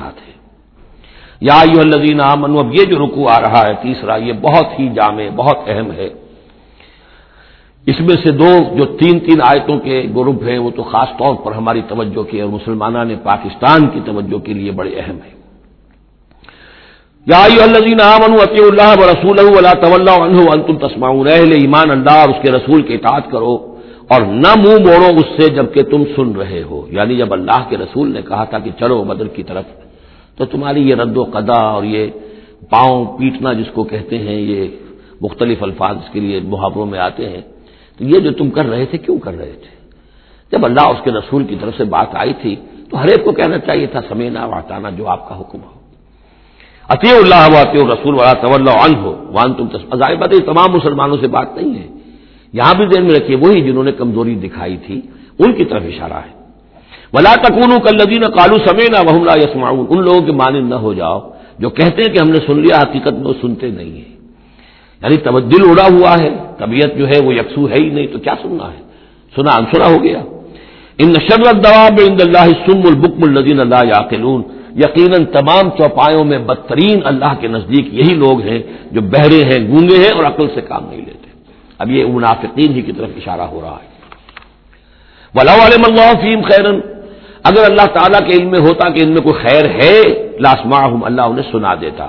ساتھ ہے۔ یا الذین آمنو اب یہ جو رکو آ رہا ہے، تیسرا، یہ بہت ہی جامع، بہت اہم ہے۔ اس میں سے دو جو تین تین آیتوں کے گروپ ہیں، وہ تو خاص طور پر ہماری توجہ کی اور مسلمانہ نے پاکستان کی توجہ کے لیے بڑے اہم ہے یا الذین آمنوا، اطیعوا اللہ ورسولہ ولا تولوا عنہ وانتم تسمعون۔ اہل ایمان، اللہ اور اس کے رسول کی اطاعت کرو اور نہ منہ موڑو اس سے جبکہ تم سن رہے ہو۔ یعنی جب اللہ کے رسول نے کہا تھا کہ چلو بدر کی طرف تو تمہاری یہ رد و قدا اور یہ پاؤں پیٹنا جس کو کہتے ہیں، یہ مختلف الفاظ کے لیے محاوروں میں آتے ہیں۔ تو یہ جو تم کر رہے تھے، کیوں کر رہے تھے؟ جب اللہ اس کے رسول کی طرف سے بات آئی تھی، تو ہر ایک کو کہنا چاہیے تھا، سمینا واٹانا جو آپ کا حکم ہو۔ عطی اللہ عطی رسول والا طول ہو وان تم بات تمام مسلمانوں سے بات نہیں ہے۔ یہاں بھی دیر میں رکھیے، وہی جنہوں نے کمزوری دکھائی تھی، ان کی طرف اشارہ ہے۔ ولا تکون کلدین کالو سمینا وحملہ یسماؤن ان لوگوں کے مانند نہ ہو جاؤ، جو کہتے ہیں کہ ہم نے سن لیا، حقیقت میں وہ سنتے نہیں ہیں۔ یعنی دل اڑا ہوا ہے، طبیعت جو ہے وہ یکسو ہے ہی نہیں، تو کیا سننا ہے؟ سنا، انسنا ہو گیا۔ ان نشر دوا ان اللہ سم البکم الدین اللہ یا یقیناً تمام چوپایوں میں بدترین اللہ کے نزدیک یہی لوگ ہیں جو بہرے ہیں، گونگے ہیں اور عقل سے کام نہیں لیتے۔ اب یہ منافقین ہی کی طرف اشارہ ہو رہا ہے۔ ولا علیہ اللہ فیم خیرن اگر اللہ تعالیٰ کے علم میں ہوتا کہ ان میں کوئی خیر ہے لاسما اللہ انہیں سنا دیتا۔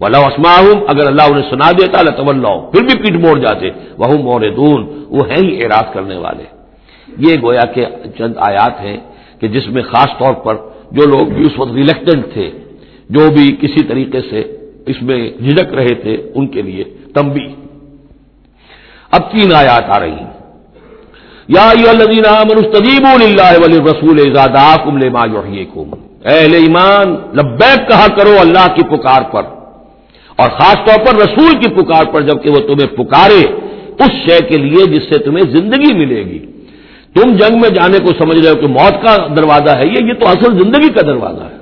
ولا اسما اگر اللہ انہیں سنا دیتا اللہ پھر بھی پیٹ موڑ جاتے۔ وہ موردون وہ ہیں ہی اعراض کرنے والے۔ یہ گویا کہ چند آیات ہیں کہ جس میں خاص طور پر جو لوگ بھی اس وقت ریلیکٹنٹ تھے، جو بھی کسی طریقے سے اس میں جھجک رہے تھے، ان کے لیے تمبی اب تین آیات آ رہی ہیں۔ یا منستیب اللہ ولی رسول اہل ایمان، لبیک کہا کرو اللہ کی پکار پر۔ اور خاص طور پر رسول کی پکار پر جبکہ وہ تمہیں پکارے اس شے کے لیے جس سے تمہیں زندگی ملے گی۔ تم جنگ میں جانے کو سمجھ رہے ہو کہ موت کا دروازہ ہے، یہ یہ تو اصل زندگی کا دروازہ ہے۔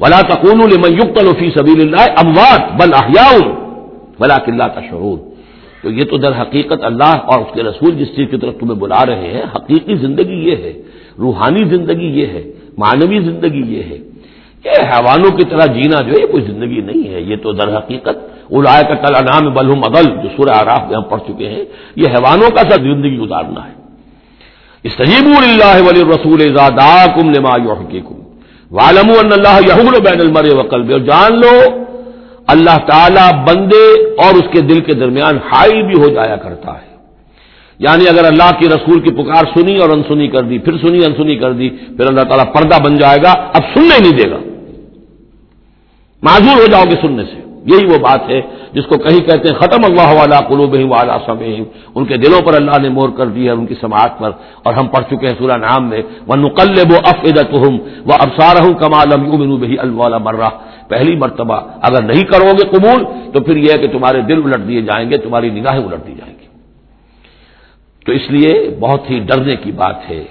ولا تقون المک الفی سبیل اللہ اموات بل احیاء ولا قلعہ کا شعور تو یہ تو در حقیقت اللہ اور اس کے رسول جس چیز کی طرف تمہیں بلا رہے ہیں، حقیقی زندگی یہ ہے، روحانی زندگی یہ ہے، معنوی زندگی یہ ہے۔ کہ حیوانوں کی طرح جینا جو ہے کوئی زندگی نہیں ہے۔ یہ تو در حقیقت الائے کا کل انعام بلحم عدل جو سورہ آراف میں ہم پڑھ چکے ہیں، یہ حیوانوں کا سا زندگی گزارنا ہے۔ استجیب اللہ ولی رسول کم لما کم والم اللہ یحول بین المر وقل اور جان لو اللہ تعالی بندے اور اس کے دل کے درمیان حائل بھی ہو جایا کرتا ہے۔ یعنی اگر اللہ کی رسول کی پکار سنی اور انسنی کر دی، پھر سنی، انسنی کر دی، پھر اللہ تعالیٰ پردہ بن جائے گا۔ اب سننے نہیں دے گا۔ معذور ہو جاؤ گے سننے سے۔ یہی وہ بات ہے جس کو کہیں کہتے ہیں، ختم اللہ والا قلوب والا سم ان کے دلوں پر اللہ نے مور کر دی ہے، ان کی سماعت پر۔ اور ہم پڑھ چکے ہیں سورہ نام میں وہ نقل وہ افدت ہوں وہ ابسار ہوں کمال بہی اللہ مرہ پہلی مرتبہ اگر نہیں کرو گے قبول، تو پھر یہ ہے کہ تمہارے دل الٹ دیے جائیں گے، تمہاری نگاہیں الٹ دی جائیں گی۔ تو اس لیے بہت ہی ڈرنے کی بات ہے۔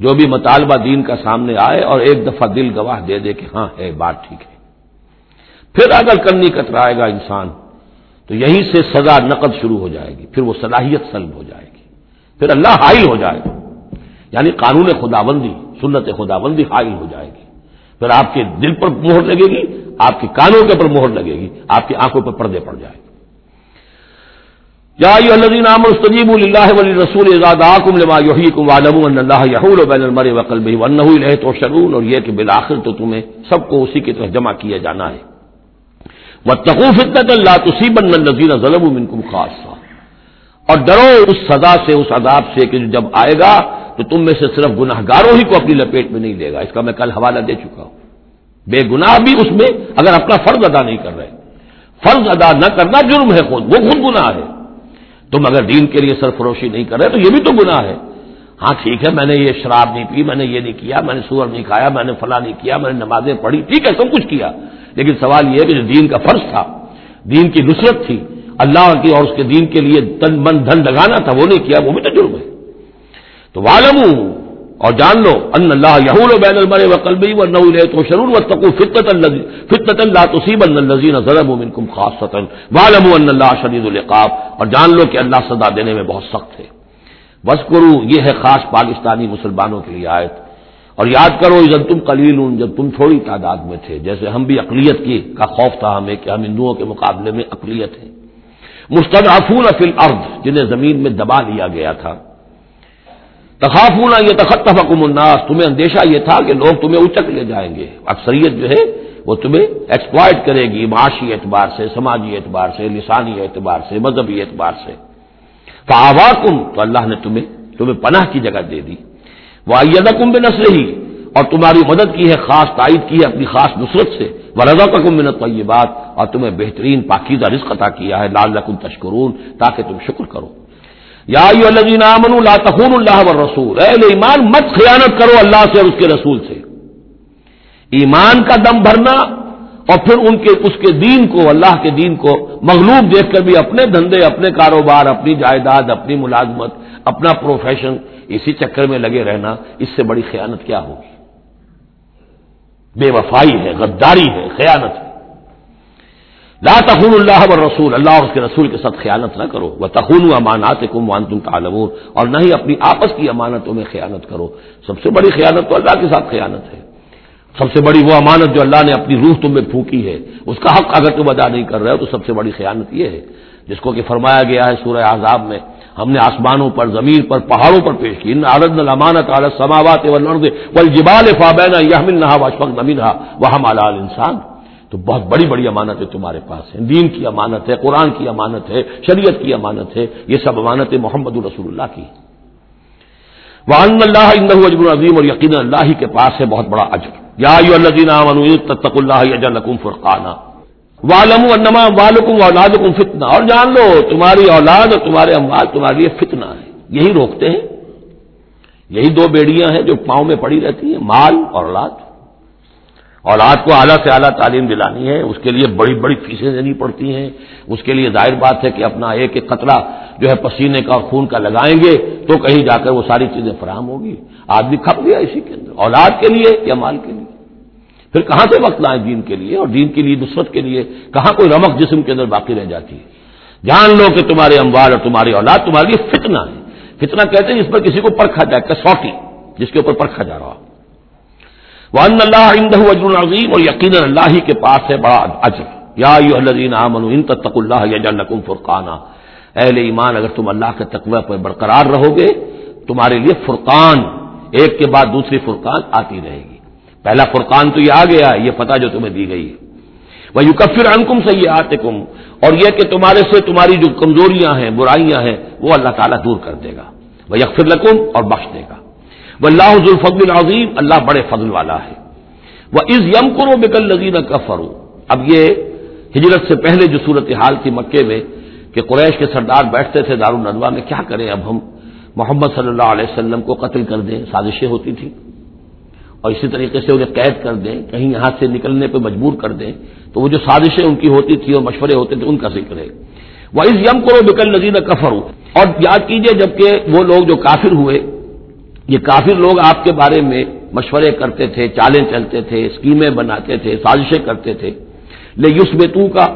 جو بھی مطالبہ دین کا سامنے آئے اور ایک دفعہ دل گواہ دے دے کہ ہاں ہے، بات ٹھیک ہے۔ پھر اگر کرنی کترائے گا انسان، تو یہیں سے سزا نقد شروع ہو جائے گی، پھر وہ صلاحیت سلب ہو جائے گی۔ پھر اللہ حائل ہو جائے گا۔ یعنی قانون خداوندی، سنت خداوندی حائل ہو جائے گی۔ پھر آپ کے دل پر مہر لگے گی، آپ کے کانوں کے پر مہر لگے گی، آپ کی آنکھوں پر پردے پڑ جائے گے۔ یا نام اللہ ولی رسول تو شرون اور یہ کہ بالآخر تو تمہیں سب کو اسی کی طرف جمع کیا جانا ہے۔ وہ تقوف اللہ تصیب نذیر ظلم منکم اور ڈرو اس سزا سے، اس عذاب سے کہ جب آئے گا تو تم میں سے صرف گناہ گاروں ہی کو اپنی لپیٹ میں نہیں لے گا۔ اس کا میں کل حوالہ دے چکا ہوں۔ بے گناہ بھی اس میں اگر اپنا فرض ادا نہیں کر رہے۔ فرض ادا نہ کرنا جرم ہے خود، وہ خود گناہ ہے۔ تم اگر دین کے لیے سرفروشی نہیں کر رہے تو یہ بھی تو گناہ ہے۔ ہاں ٹھیک ہے، میں نے یہ شراب نہیں پی، میں نے یہ نہیں کیا، میں نے سور نہیں کھایا، میں نے فلاں نہیں کیا، میں نے نمازیں پڑھی۔ ٹھیک ہے، سب کچھ کیا۔ لیکن سوال یہ ہے کہ جو دین کا فرض تھا، دین کی نصرت تھی، اللہ کی اور اس کے دین کے لیے تن من دھن لگانا تھا، وہ نہیں کیا، وہ بھی تو جرم ہے۔ تو والم اور جان لو ان اللہ یہول بین المر و قلبی و نو تو شرور و تقو فطت فطت اللہ تصیب الزین ضرب منکم خاص والم ان اللہ شدید القاب اور جان لو کہ اللہ سزا دینے میں بہت سخت ہے۔ بس کرو یہ ہے خاص پاکستانی مسلمانوں کے لیے آیت۔ اور یاد کرو جب تم قلیل جب تم تھوڑی تعداد میں تھے، جیسے ہم بھی اقلیت کی کا خوف تھا ہمیں کہ ہم ہندوؤں کے مقابلے میں اقلیت ہیں۔ مستدعفون فی الارض، جنہیں زمین میں دبا لیا گیا تھا۔ تخافون یہ تخطفکم الناس۔ تمہیں اندیشہ یہ تھا کہ لوگ تمہیں اچک لے جائیں گے۔ اکثریت جو ہے وہ تمہیں ایکسپلائٹ کرے گی معاشی اعتبار سے، سماجی اعتبار سے، لسانی اعتبار سے، مذہبی اعتبار سے۔ فاواکم تو اللہ نے تمہیں تمہیں پناہ کی جگہ دے دی۔ وہ کم بے نسل ہی اور تمہاری مدد کی ہے، خاص تائید کی ہے اپنی خاص نصرت سے۔ وہ رضا کا کم منت بات اور تمہیں بہترین، پاکیزہ رزق عطا کیا ہے۔ لال رقم تشکرون تاکہ تم شکر کرو۔ یا لا تخون اللہ رسول ایمان، مت خیانت کرو اللہ سے اور اس کے رسول سے. ایمان کا دم بھرنا اور پھر ان کے، اس کے دین کو، اللہ کے دین کو مغلوب دیکھ کر بھی اپنے دھندے، اپنے کاروبار، اپنی جائیداد، اپنی ملازمت، اپنا پروفیشن اسی چکر میں لگے رہنا، اس سے بڑی خیانت کیا ہوگی؟ بے وفائی ہے، غداری ہے، خیانت ہے. لا تخون اللہ و رسول اللہ اور اس کے رسول کے ساتھ خیانت نہ کرو۔ وہ تخون امانات کم وان تم تعلمون۔ اور نہ ہی اپنی آپس کی امانتوں میں خیانت کرو۔ سب سے بڑی خیانت تو اللہ کے ساتھ خیانت ہے۔ سب سے بڑی وہ امانت جو اللہ نے اپنی روح تم میں پھونکی ہے، اس کا حق اگر تم ادا نہیں کر رہے ہو تو سب سے بڑی خیانت یہ ہے۔ جس کو کہ فرمایا گیا ہے سورہ عذاب میں، ہم نے آسمانوں پر، زمین پر، پہاڑوں پر پیش کی۔ عالد الامانت عالت سماوات جبال فابینا یہ نہا واشفق نمین وہ ہم انسان تو بہت بڑی بڑی امانت ہے تمہارے پاس ہے۔ دین کی امانت ہے، قرآن کی امانت ہے، شریعت کی امانت ہے، یہ سب امانت محمد الرسول اللہ کی۔ وہ اللہ اجب العظیم اور یقین اللہ کے پاس ہے بہت بڑا اجر۔ یا تتق اللہ فرقانہ والم انما والکم اولادکم فتنہ اور جان لو، تمہاری اولاد اور تمہارے اموال تمہارے لیے فتنہ ہے۔ یہی روکتے ہیں۔ یہی دو بیڑیاں ہیں جو پاؤں میں پڑی رہتی ہیں، مال اور اولاد۔ اولاد کو اعلیٰ سے اعلیٰ تعلیم دلانی ہے، اس کے لیے بڑی بڑی فیسیں دینی پڑتی ہیں۔ اس کے لیے ظاہر بات ہے کہ اپنا ایک ایک قطرہ جو ہے پسینے کا اور خون کا لگائیں گے تو کہیں جا کر وہ ساری چیزیں فراہم ہوگی۔ آدمی کھپ گیا اسی کے اندر، اولاد کے لیے یا مال کے لیے؟ پھر کہاں سے وقت لائیں دین کے لیے؟ اور دین کے لیے، نصرت کے لیے کہاں کوئی رمق جسم کے اندر باقی رہ جاتی ہے؟ جان لو کہ تمہارے اموال اور تمہاری اولاد تمہارے لیے فتنہ ہے۔ فتنہ کہتے ہیں جس پر کسی کو پرکھا جائے، کسوٹی جس کے اوپر پرکھا جا رہا وہ ان اللہ اجر العظیم اور یقین اللہ ہی کے پاس ہے بڑا اجر۔ یا ان تک اللہ یا فرقانہ اہل ایمان، اگر تم اللہ کے تقوی پر برقرار رہو گے، تمہارے لیے فرقان، ایک کے بعد دوسری فرقان آتی رہے گی۔ پہلا فرقان تو یہ آ گیا، یہ فتح جو تمہیں دی گئی ہے۔ وہ یو کفر انکم سے آتے کم اور یہ کہ تمہارے سے تمہاری جو کمزوریاں ہیں، برائیاں ہیں، وہ اللہ تعالیٰ دور کر دے گا۔ وہ یکفر لکم اور بخش دے گا۔ وہ اللہ حضول العظیم، اللہ بڑے فضل والا ہے۔ وہ اس یم کرو بکل نظیر کا فرو اب یہ ہجرت سے پہلے جو صورت حال تھی مکے میں کہ قریش کے سردار بیٹھتے تھے دارالندوا میں، کیا کریں اب ہم؟ محمد صلی اللہ علیہ وسلم کو قتل کر دیں، سازشیں ہوتی تھیں۔ اور اسی طریقے سے انہیں قید کر دیں، کہیں یہاں سے نکلنے پہ مجبور کر دیں۔ تو وہ جو سازشیں ان کی ہوتی تھی اور مشورے ہوتے تھے، ان کا ذکر ہے۔ وہ اس یم کو بکل نظیر کفر اور یاد کیجیے جبکہ وہ لوگ جو کافر ہوئے یہ کافر لوگ آپ کے بارے میں مشورے کرتے تھے، چالیں چلتے تھے اسکیمیں بناتے تھے، سازشیں کرتے تھے۔ لے یوس کا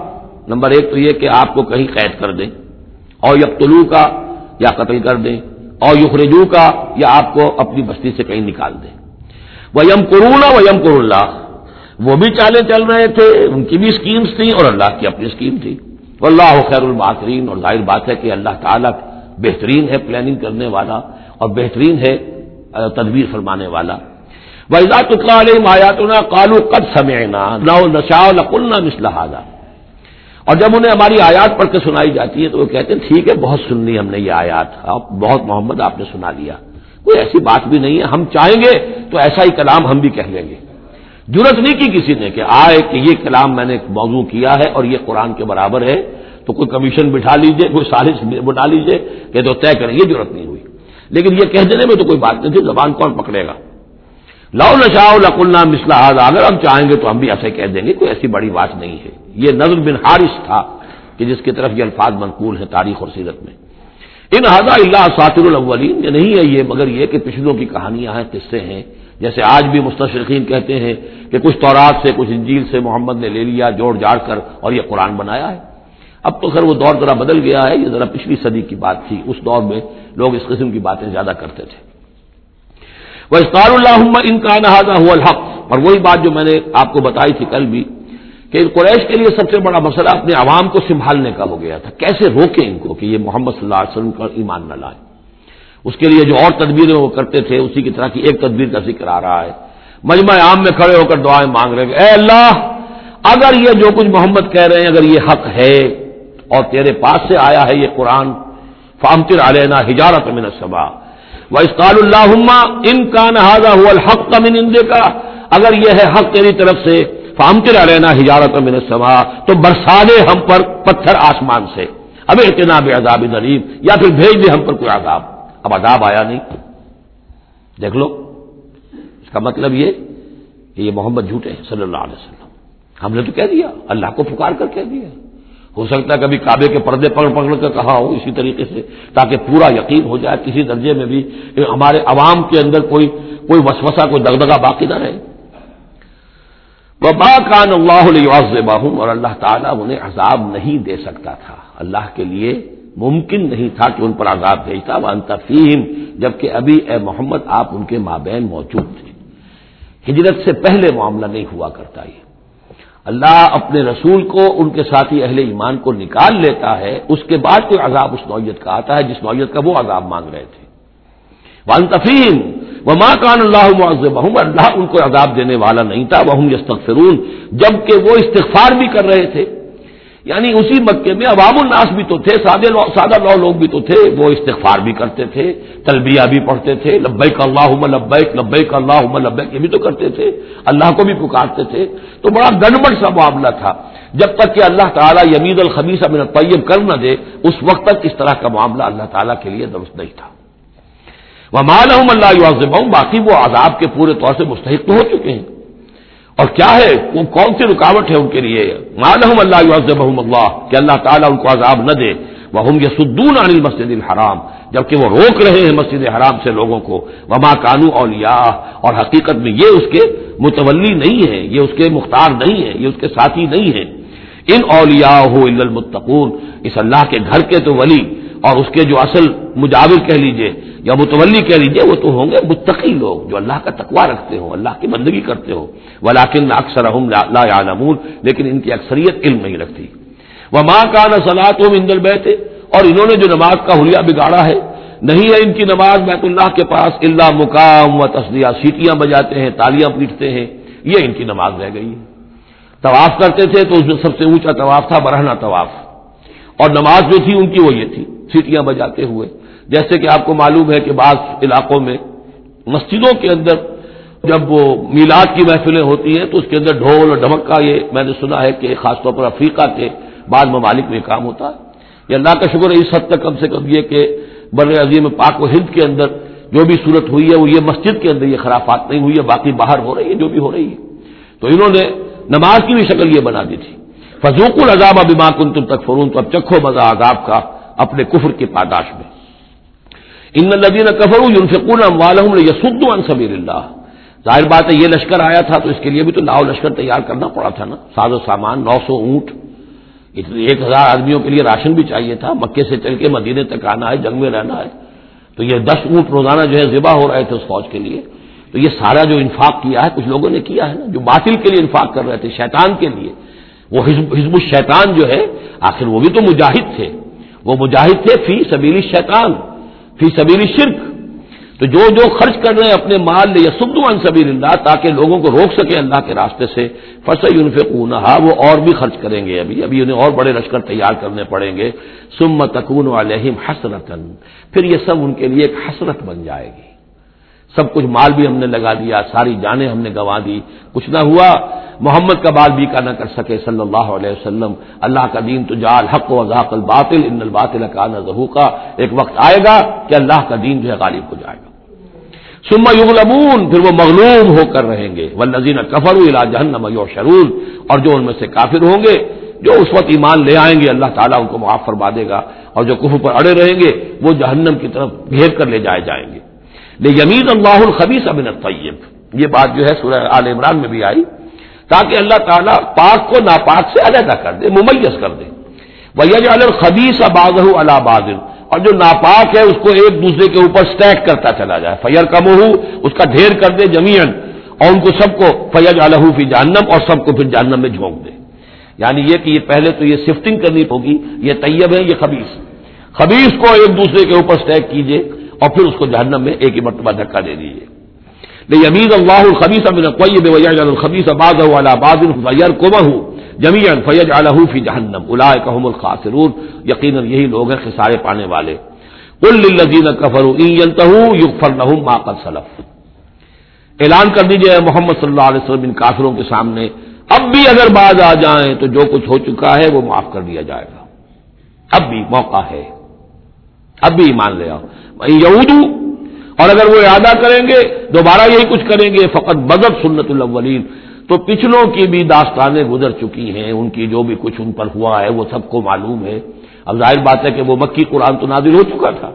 نمبر ایک تو یہ کہ آپ کو کہیں قید کر دیں، اور یب طلوع کا یا قتل کر دیں، اور یخرجو کا یا آپ کو اپنی بستی سے کہیں نکال دیں۔ وہ یم قرونا و یم اللہ وہ بھی چالیں چل رہے تھے، ان کی بھی اسکیمس تھیں اور اللہ کی اپنی اسکیم تھی۔ اللہ خیر الباطرین اور ظاہر بات ہے کہ اللہ تعالیٰ بہترین ہے پلاننگ کرنے والا، اور بہترین ہے تدبیر فرمانے والا۔ ویزا تکلا علیہ مایاتنا کالو قد سمعنا نہ نشا نقلنا مسلح اور جب انہیں ہماری آیات پڑھ کے سنائی جاتی ہے تو وہ کہتے ہیں، ٹھیک ہے، بہت سننی ہم نے یہ آیات بہت محمد آپ نے سنا لیا۔ کوئی ایسی بات بھی نہیں ہے، ہم چاہیں گے تو ایسا ہی کلام ہم بھی کہہ لیں گے۔ ضرورت نہیں کی کسی نے کہ آئے کہ یہ کلام میں نے موضوع کیا ہے اور یہ قرآن کے برابر ہے، تو کوئی کمیشن بٹھا لیجیے، کوئی سازش بٹھا لیجیے کہ تو طے کریں، یہ ضرورت نہیں ہوئی۔ لیکن یہ کہہ دینے میں تو کوئی بات نہیں تھی، زبان کون پکڑے گا؟ لاؤ نشاؤ لقلنا مسلح اگر ہم چاہیں گے تو ہم بھی ایسے کہہ دیں گے، کوئی ایسی بڑی بات نہیں ہے۔ یہ نظر بن حارث تھا کہ جس کی طرف یہ الفاظ منقول ہے تاریخ اور سیرت میں۔ ان ہزا اللہ ساتر الاولین یہ نہیں ہے یہ، مگر یہ کہ پچھلوں کی کہانیاں ہیں، قصے ہیں۔ جیسے آج بھی مستشرقین کہتے ہیں کہ کچھ طورات سے، کچھ انجیل سے محمد نے لے لیا، جوڑ جاڑ کر اور یہ قرآن بنایا ہے۔ اب تو خیر وہ دور ذرا بدل گیا ہے، یہ ذرا پچھلی صدی کی بات تھی۔ اس دور میں لوگ اس قسم کی باتیں زیادہ کرتے تھے۔ وہ اسکار اللہ ان کا نہذا ہوا الحق۔ اور وہی بات جو میں نے آپ کو بتائی تھی کل بھی، کہ قریش کے لیے سب سے بڑا مسئلہ اپنے عوام کو سنبھالنے کا ہو گیا تھا۔ کیسے روکیں ان کو کہ یہ محمد صلی اللہ علیہ وسلم کا ایمان نہ لائیں؟ اس کے لیے جو اور تدبیریں وہ کرتے تھے، اسی کی طرح کی ایک تدبیر کا ذکر آ رہا ہے۔ مجمع عام میں کھڑے ہو کر دعائیں مانگ رہے ہیں اے اللہ، اگر یہ جو کچھ محمد کہہ رہے ہیں، اگر یہ حق ہے اور تیرے پاس سے آیا ہے یہ قرآن فامتر علینا ہجارت من السبا و اسقال اللہ ان کا نہذا ہوا الحق کا من اندے کا اگر یہ ہے حق تیری طرف سے فامتر علینا ہجارت من السبا تو برسا دے ہم پر پتھر آسمان سے۔ اب اعتناب عذاب غریب یا پھر بھیج دے ہم پر کوئی عذاب۔ اب عذاب آیا نہیں۔ دیکھ لو، اس کا مطلب یہ کہ یہ محمد جھوٹے ہیں، صلی اللہ علیہ وسلم۔ ہم نے تو کہہ دیا، اللہ کو پکار کر کہہ دیا۔ ہو سکتا ہے کبھی کعبے کے پردے پکڑ پکڑ کر کہا ہو اسی طریقے سے تاکہ پورا یقین ہو جائے کسی درجے میں بھی ہمارے عوام کے اندر کوئی کوئی وسوسہ، کوئی دگدگا باقی نہ رہے۔ با کان اللہ علیہ اور اللہ تعالیٰ انہیں عذاب نہیں دے سکتا تھا۔ اللہ کے لیے ممکن نہیں تھا کہ ان پر عذاب بھیجتا۔ وہ انتفیم جبکہ ابھی اے محمد آپ ان کے مابین موجود تھے۔ ہجرت سے پہلے معاملہ نہیں ہوا کرتا یہ۔ اللہ اپنے رسول کو، ان کے ساتھی اہل ایمان کو نکال لیتا ہے، اس کے بعد کوئی عذاب اس نوعیت کا آتا ہے، جس نوعیت کا وہ عذاب مانگ رہے تھے۔ ون تفیم وہ ماں کان اللہ معذب اللہ ان کو عذاب دینے والا نہیں تھا وہ یستغفرون جبکہ وہ استغفار بھی کر رہے تھے۔ یعنی اسی مکے میں عوام الناس بھی تو تھے، سادے سادہ لو لوگ بھی تو تھے، وہ استغفار بھی کرتے تھے، تلبیہ بھی پڑھتے تھے، لبیک اللہ لبیک لبیک اللہ لبیک، یہ بھی تو کرتے تھے، اللہ کو بھی پکارتے تھے۔ تو بڑا گڑبڑ سا معاملہ تھا۔ جب تک کہ اللہ تعالیٰ یمید الخبیس امن طیب کر نہ دے، اس وقت تک اس طرح کا معاملہ اللہ تعالیٰ کے لیے درست نہیں تھا۔ وہ مالحم اللہ باقی وہ عذاب کے پورے طور سے مستحق تو ہو چکے ہیں۔ اور کیا ہے؟ وہ کون سی رکاوٹ ہے ان کے لیے؟ مالحم اللہ اللہ، کہ اللہ تعالیٰ ان کو عذاب نہ دے۔ وہ ہوں گے سدون عن مسجد الحرام، جبکہ وہ روک رہے ہیں مسجد حرام سے لوگوں کو۔ وما کانو اولیاء، اور حقیقت میں یہ اس کے متولی نہیں ہے یہ اس کے مختار نہیں ہے یہ اس کے ساتھی نہیں ہے ان اولیاء ہو المتقون، اس اللہ کے گھر کے تو ولی۔ اور اس کے جو اصل مجاور کہہ لیجیے یا متولی کہہ لیجیے، وہ تو ہوں گے متقی لوگ جو اللہ کا تقوا رکھتے ہوں، اللہ کی بندگی کرتے ہو ولاکن اکثر لا یعلمون، لیکن ان کی اکثریت علم نہیں رکھتی۔ وہ ماں کا نہ سلاد ہو اندر بیٹھے اور انہوں نے جو نماز کا حلیہ بگاڑا ہے، نہیں ہے ان کی نماز بیت اللہ کے پاس اللہ مقام و تصدیہ سیٹیاں بجاتے ہیں، تالیاں پیٹتے ہیں۔ یہ ان کی نماز رہ گئی۔ ہے طواف کرتے تھے تو اس میں سب سے اونچا طواف تھا برہنا طواف۔ اور نماز جو تھی، ان کی وہ یہ تھی۔ سیٹیاں بجاتے ہوئے۔ جیسے کہ آپ کو معلوم ہے کہ بعض علاقوں میں مسجدوں کے اندر جب وہ میلاد کی محفلیں ہوتی ہیں تو اس کے اندر ڈھول اور ڈھمک کا یہ میں نے سنا ہے کہ خاص طور پر افریقہ کے بعض ممالک میں کام ہوتا ہے۔ یہ اللہ کا شکر ہے اس حد تک کم سے کم یہ کہ بر عظیم پاک و ہند کے اندر جو بھی صورت ہوئی ہے وہ یہ مسجد کے اندر یہ خرافات نہیں ہوئی ہے، باقی باہر ہو رہی ہے، جو بھی ہو رہی ہے۔ تو انہوں نے نماز کی بھی شکل یہ بنا دی تھی۔ فضوق العذاب ابھی ماں کن تم تک فرون تو اب چکھو مزہ عذاب کا۔ اپنے کفر کی پاداش میں۔ ان لدین کفر یونفقون والم یسد سبیر اللہ۔ ظاہر بات ہے، یہ لشکر آیا تھا، تو اس کے لیے بھی تو لاؤ لشکر تیار کرنا پڑا تھا نا۔ ساز و سامان، نو سو اونٹ۔ ایک ہزار آدمیوں کے لیے راشن بھی چاہیے تھا۔ مکے سے چل کے مدینے تک آنا ہے، جنگ میں رہنا ہے۔ تو یہ دس اونٹ روزانہ جو ہے ذبح ہو رہے تھے اس فوج کے لیے۔ تو یہ سارا جو انفاق کیا ہے، کچھ لوگوں نے کیا ہے نا، جو باطل کے لیے انفاق کر رہے تھے، شیطان کے لیے۔ وہ حزب الشیطان جو ہے، آخر وہ بھی تو مجاہد تھے۔ وہ مجاہد تھے، فی سبیلی شیطان فی سبیلی شرک تو جو جو خرچ کر رہے ہیں اپنے مال یا سب ان سبیل اللہ، تاکہ لوگوں کو روک سکے اللہ کے راستے سے۔ فص یونفقون وہ اور بھی خرچ کریں گے ابھی۔ ابھی انہیں اور بڑے لشکر تیار کرنے پڑیں گے۔ سم تکون علیہم حسرتن پھر یہ سب ان کے لیے ایک حسرت بن جائے گی۔ سب کچھ مال بھی ہم نے لگا دیا، ساری جانیں ہم نے گنوا دی۔ کچھ نہ ہوا، محمد کا بال بھی کا نہ کر سکے، صلی اللہ علیہ وسلم۔ اللہ کا دین تو جال، حق و ذاق الباطل، ان الباطل کا نہ ایک وقت آئے گا کہ اللہ کا دین جو ہے غالب ہو جائے گا۔ سما یغلبون، پھر وہ مغلوب ہو کر رہیں گے۔ وہ نذین کفر الا جہنم یو شرول اور جو ان میں سے کافر ہوں گے، جو اس وقت ایمان لے آئیں گے، اللہ تعالیٰ ان کو معاف فرما دے گا۔ اور جو کفر پر اڑے رہیں گے، وہ جہنم کی طرف گھیر کر لے جائے جائیں گے۔ یمید اللہ الخبیس ابن طیب یہ بات جو ہے سورہ عال عمران میں بھی آئی تاکہ اللہ تعالیٰ پاک کو ناپاک سے علیحدہ کر دے، ممیز کر دے۔ وہ الخبیس اباز اللہ بادل اور جو ناپاک ہے، اس کو ایک دوسرے کے اوپر سٹیک کرتا چلا جائے۔ فیر کم اس کا ڈھیر کر دے جمین اور ان کو سب کو فیج الح فی جہنم اور سب کو پھر جہنم میں جھونک دے۔ یعنی یہ کہ یہ پہلے تو یہ شفٹنگ کرنی ہوگی، یہ طیب ہے، یہ خبیص خبیص کو ایک دوسرے کے اوپر سٹیک کیجیے اور پھر اس کو جہنم میں ایک ہی مرتبہ دھکا دے دیجیے نہیں امید اللہ الخبیس امین قیب الخبیس آباد آباد فیر کوما ہوں جمیان فیج الح فی جہنم۔ الاحم الخاصرون یقیناً یہی لوگ ہیں خسارے پانے والے۔ الزین کفر یغفر لهم ما قد سلف۔ اعلان کر دیجیے محمد صلی اللہ علیہ وسلم ان کافروں کے سامنے، اب بھی اگر باز آ جائیں تو جو کچھ ہو چکا ہے وہ معاف کر دیا جائے گا۔ اب بھی موقع ہے۔ اب بھی مان لے آؤ۔ یہود اور اگر وہ ارادہ کریں گے، دوبارہ یہی کچھ کریں گے، فقط بدر سنت الاولین۔ تو پچھلوں کی بھی داستانیں گزر چکی ہیں، ان کی جو بھی کچھ ان پر ہوا ہے، وہ سب کو معلوم ہے۔ اب ظاہر بات ہے کہ وہ مکی قرآن تو نازل ہو چکا تھا۔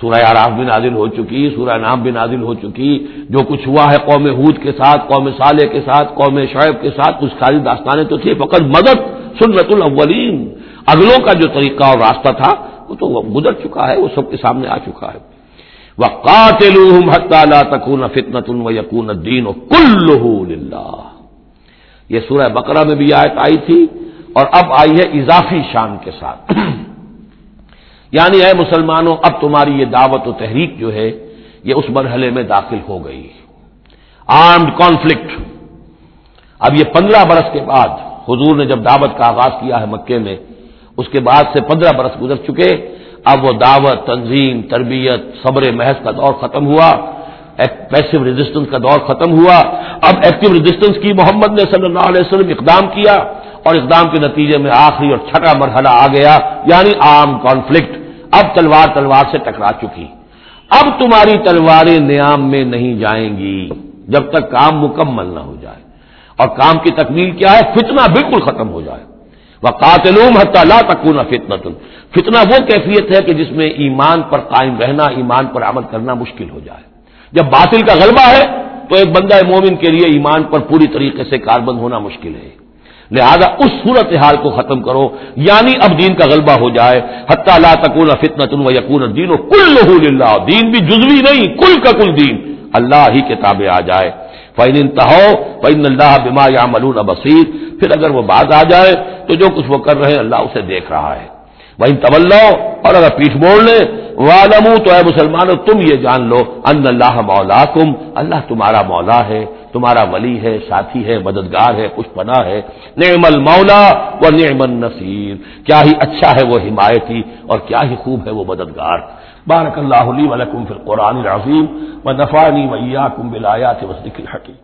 سورہ آراف بھی نازل ہو چکی، سورہ نام بھی نازل ہو چکی۔ جو کچھ ہوا ہے قوم حود کے ساتھ، قوم صالح کے ساتھ، قوم شعیب کے ساتھ، کچھ ساری داستانیں تو تھے فقط مدد سنت الاولین۔ اگلوں کا جو طریقہ اور راستہ تھا وہ تو گزر چکا ہے، وہ سب کے سامنے آ چکا ہے۔ وہ قاتل تکون فتنت و یقون الدین و کل یہ سورہ بقرہ میں بھی آیت آئی تھی اور اب آئی ہے اضافی شان کے ساتھ۔ یعنی اے مسلمانوں، اب تمہاری یہ دعوت و تحریک جو ہے، یہ اس مرحلے میں داخل ہو گئی۔ Armed conflict. اب یہ پندرہ برس کے بعد حضور نے جب دعوت کا آغاز کیا ہے مکے میں اس کے بعد سے پندرہ برس گزر چکے، اب وہ دعوت، تنظیم، تربیت، صبر محض کا دور ختم ہوا پیسو ریزسٹنس کا دور ختم ہوا، اب ایکٹیو ریزسٹنس کی محمد نے صلی اللہ علیہ وسلم اقدام کیا اور اقدام کے نتیجے میں آخری اور چھٹا مرحلہ آ گیا یعنی عام کانفلکٹ اب تلوار تلوار سے ٹکرا چکی۔ اب تمہاری تلواریں نیام میں نہیں جائیں گی جب تک کام مکمل نہ ہو جائے۔ اور کام کی تکمیل کیا ہے؟ فتنہ بالکل ختم ہو جائے۔ وہ قاتلوم حتہ لا تکون فتنا تم فتنا وہ کیفیت ہے کہ جس میں ایمان پر قائم رہنا، ایمان پر عمل کرنا مشکل ہو جائے۔ جب باطل کا غلبہ ہے، تو ایک بندہ مومن کے لیے ایمان پر پوری طریقے سے کاربند ہونا مشکل ہے۔ لہذا اس صورت حال کو ختم کرو یعنی اب دین کا غلبہ ہو جائے۔ حتیٰ لا تکون فتنت و یقون دین و کل اللہ دین بھی جزوی نہیں، کل کا کل دین۔ اللہ ہی کے تابع آ جائے۔ فین انتہو فین اللہ بما یا ملون بصیر پھر اگر وہ بات آ جائے تو جو کچھ وہ کر رہے ہیں اللہ اسے دیکھ رہا ہے۔ وہی طول اور اگر پیٹھ موڑ لیں والم تو اے مسلمانوں، تم یہ جان لو ان اللہ مولا اللہ تمہارا مولا ہے، تمہارا ولی ہے، ساتھی ہے، مددگار ہے کچھ پناہ ہے۔ نعم المولا و نعم النصیر، کیا ہی اچھا ہے وہ حمایتی اور کیا ہی خوب ہے وہ مددگار۔ بارک اللہ علی ولکم فی القرآن العظیم و نفانی ویا کم بلایات وسط الحکیم۔